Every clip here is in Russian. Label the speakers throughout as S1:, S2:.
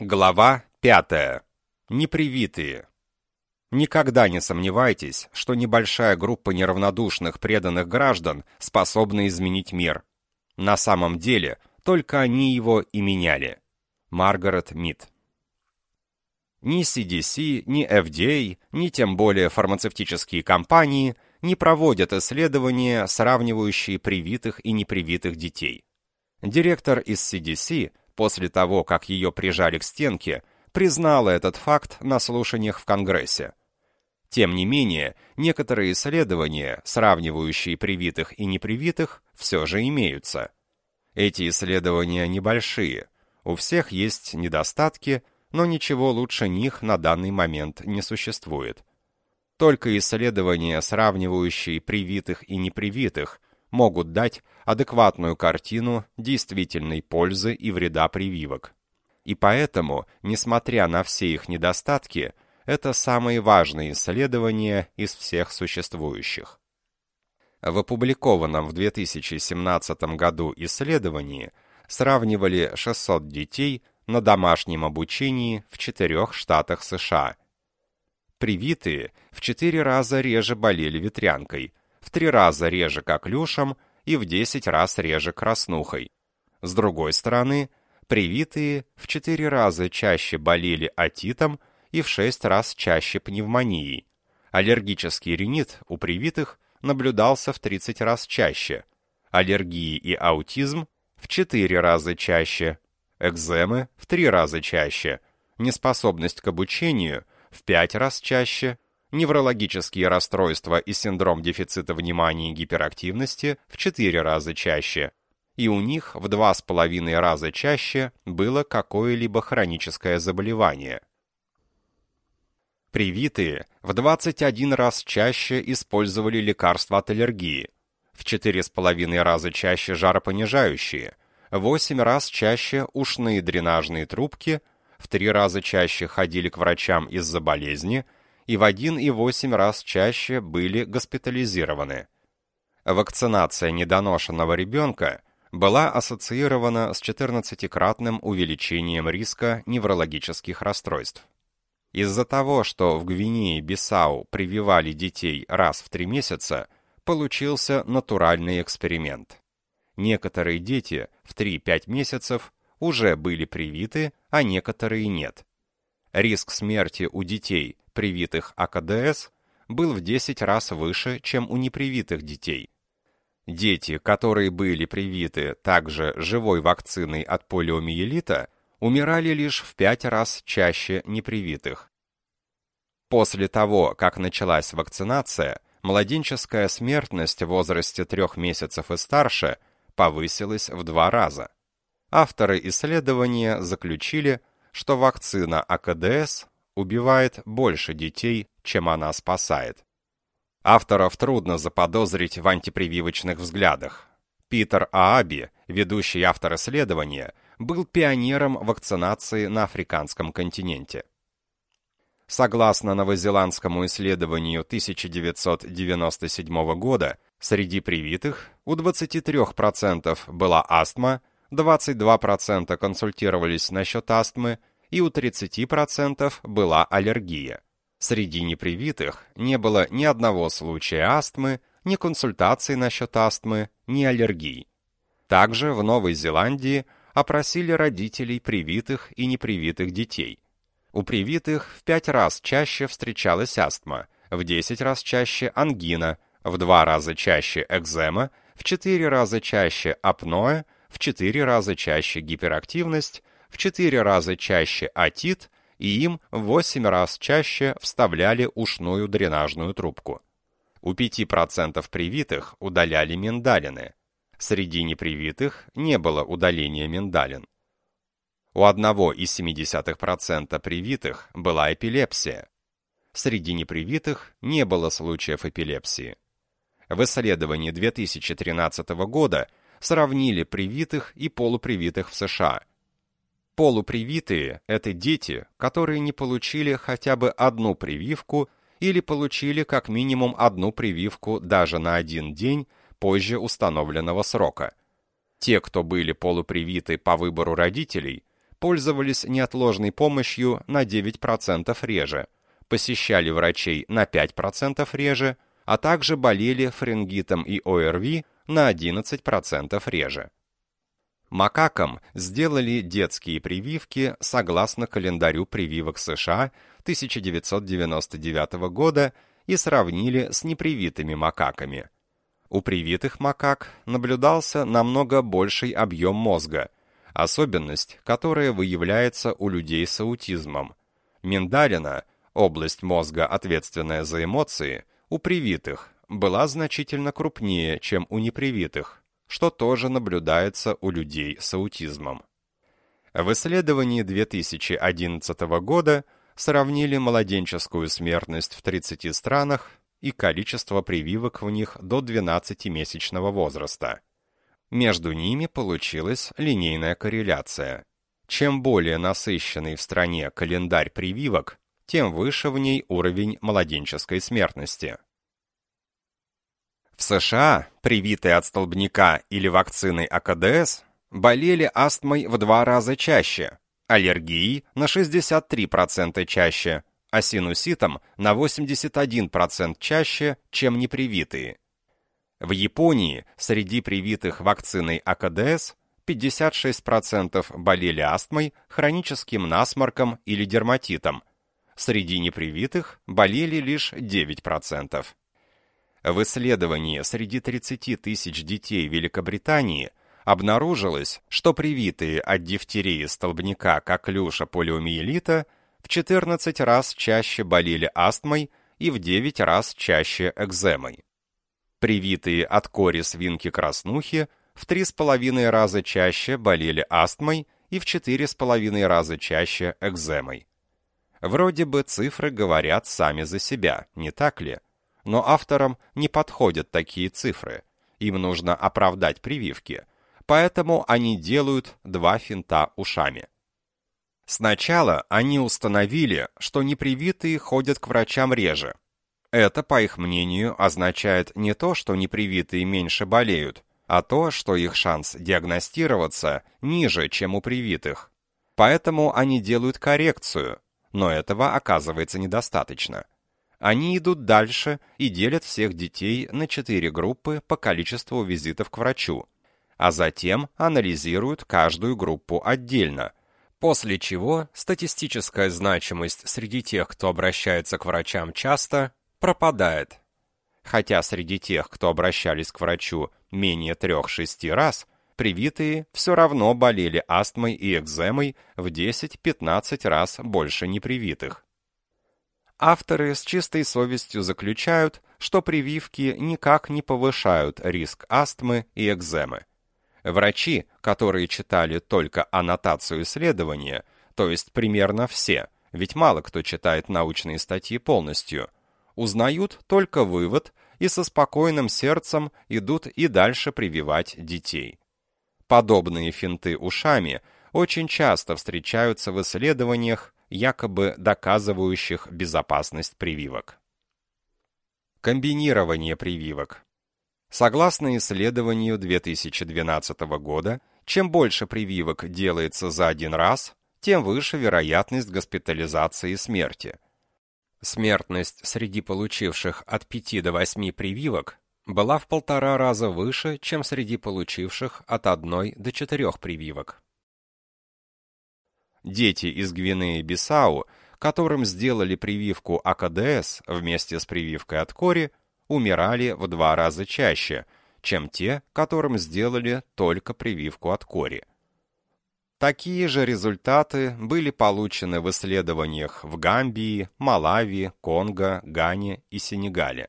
S1: Глава 5. Непривитые. Никогда не сомневайтесь, что небольшая группа неравнодушных преданных граждан способна изменить мир. На самом деле, только они его и меняли. Маргарет Мид. Ни CDC, ни FDA, ни тем более фармацевтические компании не проводят исследования, сравнивающие привитых и непривитых детей. Директор из CDC – после того, как ее прижали к стенке, признала этот факт на слушаниях в Конгрессе. Тем не менее, некоторые исследования, сравнивающие привитых и непривитых, все же имеются. Эти исследования небольшие, у всех есть недостатки, но ничего лучше них на данный момент не существует. Только исследования, сравнивающие привитых и непривитых, могут дать адекватную картину действительной пользы и вреда прививок. И поэтому, несмотря на все их недостатки, это самые важные исследования из всех существующих. В опубликованном в 2017 году исследовании сравнивали 600 детей на домашнем обучении в четырех штатах США. Привитые в четыре раза реже болели ветрянкой – в три раза реже коклюшем и в 10 раз реже краснухой. С другой стороны, привитые в 4 раза чаще болели отитом и в 6 раз чаще пневмонией. Аллергический ринит у привитых наблюдался в 30 раз чаще, аллергии и аутизм в 4 раза чаще, экземы в 3 раза чаще, неспособность к обучению в 5 раз чаще неврологические расстройства и синдром дефицита внимания и гиперактивности в 4 раза чаще, и у них в 2,5 раза чаще было какое-либо хроническое заболевание. Привитые в 21 раз чаще использовали лекарства от аллергии, в 4,5 раза чаще жаропонижающие, в 8 раз чаще ушные дренажные трубки, в 3 раза чаще ходили к врачам из-за болезни – и в 1,8 раз чаще были госпитализированы. Вакцинация недоношенного ребенка была ассоциирована с 14-кратным увеличением риска неврологических расстройств. Из-за того, что в Гвинее-Бисау прививали детей раз в три месяца, получился натуральный эксперимент. Некоторые дети в 3-5 месяцев уже были привиты, а некоторые нет. Риск смерти у детей привитых АКДС был в 10 раз выше, чем у непривитых детей. Дети, которые были привиты также живой вакциной от полиомиелита, умирали лишь в 5 раз чаще непривитых. После того, как началась вакцинация, младенческая смертность в возрасте 3 месяцев и старше повысилась в два раза. Авторы исследования заключили, что вакцина АКДС убивает больше детей, чем она спасает. Авторов трудно заподозрить в антипрививочных взглядах. Питер Ааби, ведущий автор исследования, был пионером вакцинации на африканском континенте. Согласно новозеландскому исследованию 1997 года, среди привитых у 23% была астма, 22% консультировались насчет астмы и у 30% была аллергия. Среди непривитых не было ни одного случая астмы, ни консультаций насчет астмы, ни аллергий. Также в Новой Зеландии опросили родителей привитых и непривитых детей. У привитых в 5 раз чаще встречалась астма, в 10 раз чаще ангина, в 2 раза чаще экзема, в 4 раза чаще апноэ, в 4 раза чаще гиперактивность, в 4 раза чаще отит, и им в 8 раз чаще вставляли ушную дренажную трубку. У 5% привитых удаляли миндалины. Среди непривитых не было удаления миндалин. У 1,7% привитых была эпилепсия. Среди непривитых не было случаев эпилепсии. В исследовании 2013 года сравнили привитых и полупривитых в США – Полупривитые – это дети, которые не получили хотя бы одну прививку или получили как минимум одну прививку даже на один день позже установленного срока. Те, кто были полупривиты по выбору родителей, пользовались неотложной помощью на 9% реже, посещали врачей на 5% реже, а также болели фарингитом и ОРВИ на 11% реже. Макакам сделали детские прививки согласно календарю прививок США 1999 года и сравнили с непривитыми макаками. У привитых макак наблюдался намного больший объем мозга, особенность, которая выявляется у людей с аутизмом. Миндалина, область мозга, ответственная за эмоции, у привитых была значительно крупнее, чем у непривитых, что тоже наблюдается у людей с аутизмом. В исследовании 2011 года сравнили младенческую смертность в 30 странах и количество прививок в них до 12-месячного возраста. Между ними получилась линейная корреляция. Чем более насыщенный в стране календарь прививок, тем выше в ней уровень младенческой смертности. В США привитые от столбняка или вакциной АКДС болели астмой в два раза чаще, аллергией на 63% чаще, а синуситом на 81% чаще, чем непривитые. В Японии среди привитых вакциной АКДС 56% болели астмой, хроническим насморком или дерматитом. Среди непривитых болели лишь 9%. В исследовании среди 30 тысяч детей Великобритании обнаружилось, что привитые от дифтерии столбняка коклюша полиомиелита в 14 раз чаще болели астмой и в 9 раз чаще экземой. Привитые от кори свинки краснухи в 3,5 раза чаще болели астмой и в 4,5 раза чаще экземой. Вроде бы цифры говорят сами за себя, не так ли? Но авторам не подходят такие цифры. Им нужно оправдать прививки, поэтому они делают два финта ушами. Сначала они установили, что непривитые ходят к врачам реже. Это, по их мнению, означает не то, что непривитые меньше болеют, а то, что их шанс диагностироваться ниже, чем у привитых. Поэтому они делают коррекцию, но этого оказывается недостаточно. Они идут дальше и делят всех детей на четыре группы по количеству визитов к врачу, а затем анализируют каждую группу отдельно, после чего статистическая значимость среди тех, кто обращается к врачам часто, пропадает. Хотя среди тех, кто обращались к врачу менее 3-6 раз, привитые все равно болели астмой и экземой в 10-15 раз больше непривитых. Авторы с чистой совестью заключают, что прививки никак не повышают риск астмы и экземы. Врачи, которые читали только аннотацию исследования, то есть примерно все, ведь мало кто читает научные статьи полностью, узнают только вывод и со спокойным сердцем идут и дальше прививать детей. Подобные финты ушами очень часто встречаются в исследованиях якобы доказывающих безопасность прививок. Комбинирование прививок. Согласно исследованию 2012 года, чем больше прививок делается за один раз, тем выше вероятность госпитализации и смерти. Смертность среди получивших от 5 до 8 прививок была в полтора раза выше, чем среди получивших от 1 до 4 прививок. Дети из Гвинеи-Бисау, которым сделали прививку АКДС вместе с прививкой от кори, умирали в два раза чаще, чем те, которым сделали только прививку от кори. Такие же результаты были получены в исследованиях в Гамбии, Малави, Конго, Гане и Сенегале.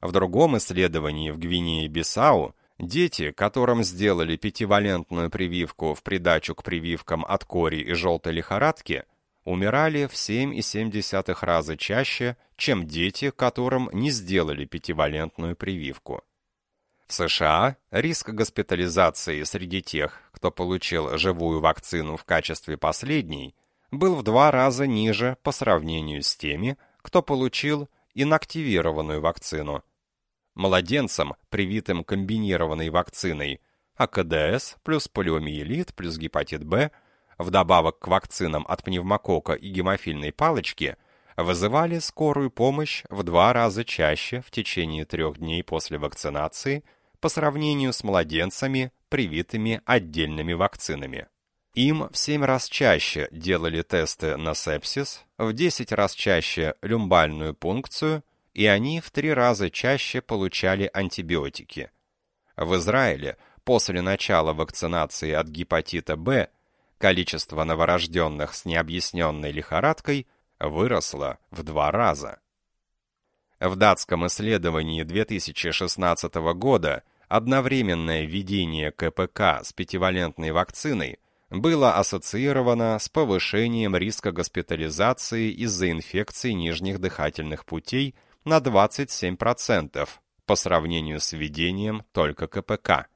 S1: В другом исследовании в Гвинее-Бисау Дети, которым сделали пятивалентную прививку в придачу к прививкам от кори и желтой лихорадки, умирали в 7,7 раза чаще, чем дети, которым не сделали пятивалентную прививку. В США риск госпитализации среди тех, кто получил живую вакцину в качестве последней, был в два раза ниже по сравнению с теми, кто получил инактивированную вакцину – Младенцам, привитым комбинированной вакциной АКДС плюс полиомиелит плюс гепатит Б, вдобавок к вакцинам от пневмокока и гемофильной палочки, вызывали скорую помощь в два раза чаще в течение трех дней после вакцинации по сравнению с младенцами, привитыми отдельными вакцинами. Им в 7 раз чаще делали тесты на сепсис, в 10 раз чаще люмбальную пункцию, и они в 3 раза чаще получали антибиотики. В Израиле после начала вакцинации от гепатита Б количество новорожденных с необъясненной лихорадкой выросло в два раза. В датском исследовании 2016 года одновременное введение КПК с пятивалентной вакциной было ассоциировано с повышением риска госпитализации из-за инфекций нижних дыхательных путей на 27% по сравнению с введением только КПК.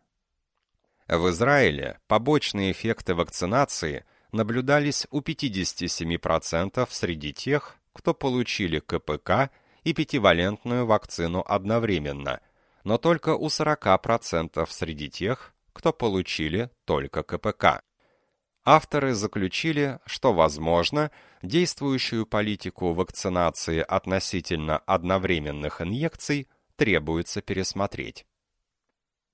S1: В Израиле побочные эффекты вакцинации наблюдались у 57% среди тех, кто получили КПК и пятивалентную вакцину одновременно, но только у 40% среди тех, кто получили только КПК. Авторы заключили, что, возможно, действующую политику вакцинации относительно одновременных инъекций требуется пересмотреть.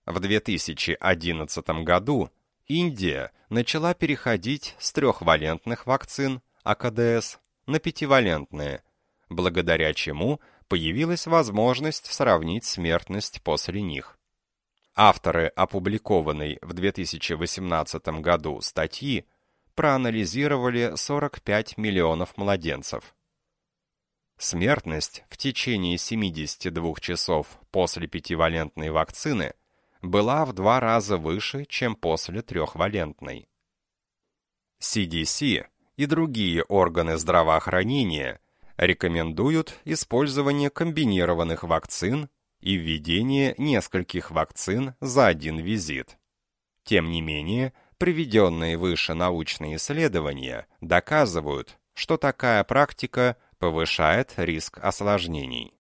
S1: В 2011 году Индия начала переходить с трехвалентных вакцин АКДС на пятивалентные, благодаря чему появилась возможность сравнить смертность после них. Авторы опубликованной в 2018 году статьи проанализировали 45 миллионов младенцев. Смертность в течение 72 часов после пятивалентной вакцины была в два раза выше, чем после трехвалентной. CDC и другие органы здравоохранения рекомендуют использование комбинированных вакцин и введение нескольких вакцин за один визит. Тем не менее, приведенные выше научные исследования доказывают, что такая практика повышает риск осложнений.